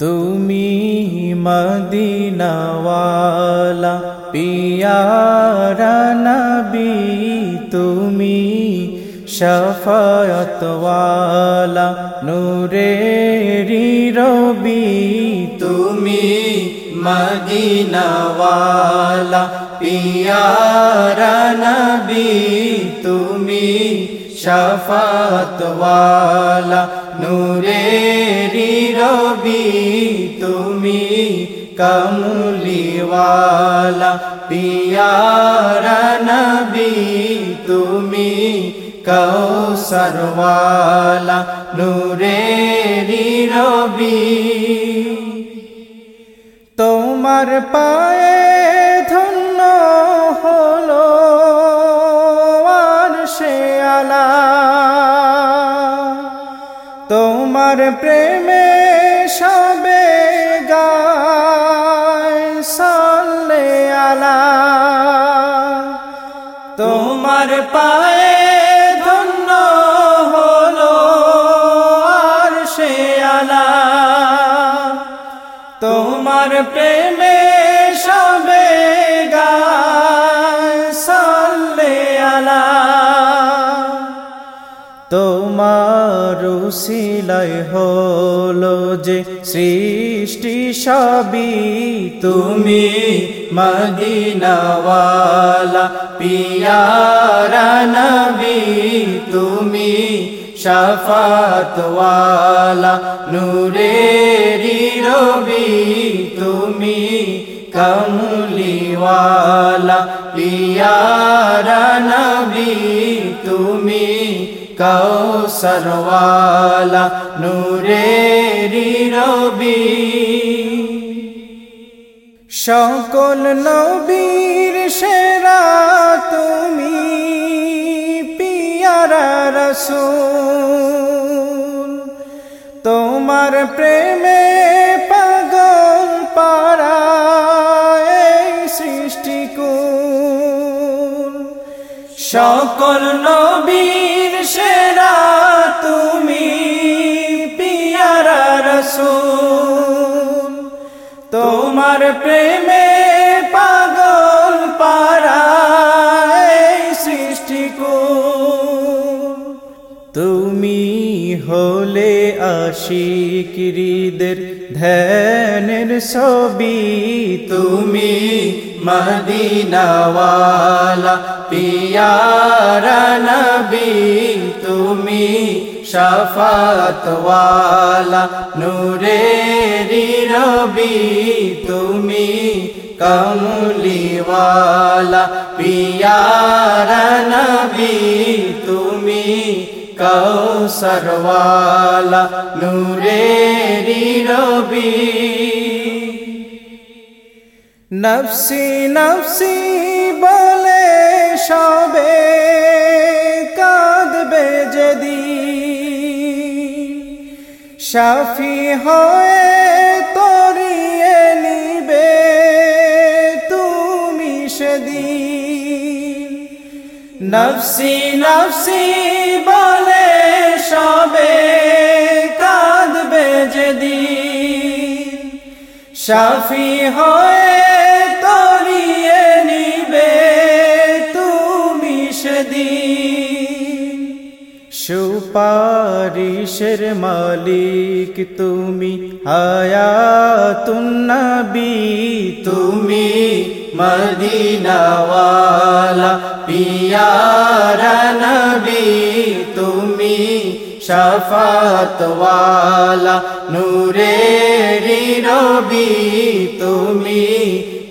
তুমি মদিনাওয়ালা, পিয়ারা নবী, তুমি শফায়তওয়ালা, নূরেরি রবি, তুমি মদিনাওয়ালা, পিয়ারা নবী, তুমি শফাতওয়ালা নূরেরি রবি তুমি কমলিওয়ালা, পিয়ারা নবী তুমি কৌসরওয়ালা নূরে রবি। তোমার পায়ে ধন্য হলো সে তোমার প্রেমে সবে গালে আলা। তোমার পায়ে ধন্য হলো আর সে আলা। তোমার প্রেমে সবে তোমার সিলাই হলো যে সৃষ্টি সবই। তুমি মদিনাওয়ালা, পিয়ারা নবী। তুমি শফাতওয়ালা, নূরেরি রবি। তুমি কমলিওয়ালা, পিয়ারা নবী। তুমি কৌসরওয়ালা নূরেরি রবি। সকল নবীর সেরা তুমি পিয়ারা রসুল। তোমার প্রেমে সকল নবীর সেরা তুমি পিয়ারা রসুল। তোমার প্রেমে পাগল পারা তুমি হলে আশিকিরিদের ধ্যানের ছবি, তুমি মদিনাওয়ালা পিয়ারা নবী, তুমি শফাতওয়ালা নূরেরি রবি, তুমি কমলিওয়ালা পিয়ারা নবী। কৌসরওয়ালা নূরেরি রবি নফসি নফসি বলে সবে কাঁদবে যদি সাফি হয়ে নফসি নফসি বলে সবে কাঁদবে যেদিন। সাফি হয়ে তরিয়ে নিবে তুমি সেদিন। সুপারিশের মালিক তুমি হায়াতুন্নবী তুমি মদিনাওয়ালা পিয়ারা নবী, তুমি শফাতওয়ালা। নূরেরি রবি তুমি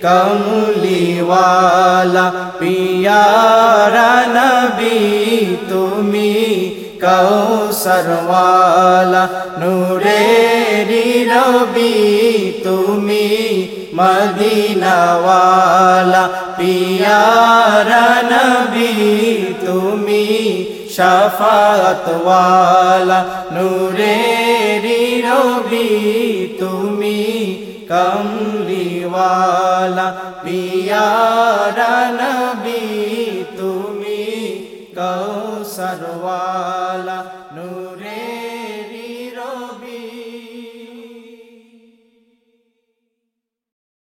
কমলিওয়ালা। পিয়ারা নবী, তুমি কৌসরওয়ালা নূরেরি রবি তুমি মদিনাওয়ালা। পিয়ারা নবী তুমি শফাতওয়ালা নূরেরি রবি তুমি কমলিওয়ালা পিয়ারা নবী তুমি কৌসরওয়ালা